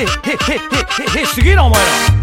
へへへへへすげえなお前ら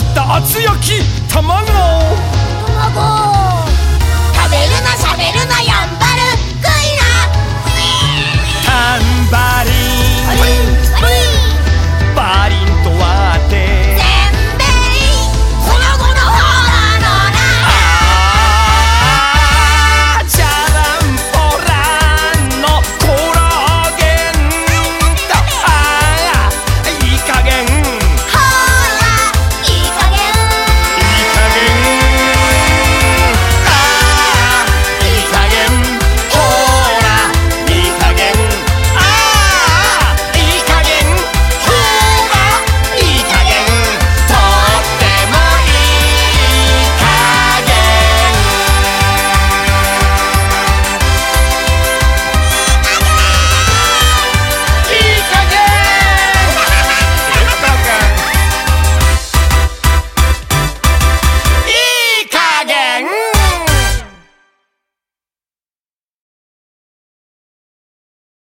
った厚焼き卵。卵。食べるなしゃべるなやんばる。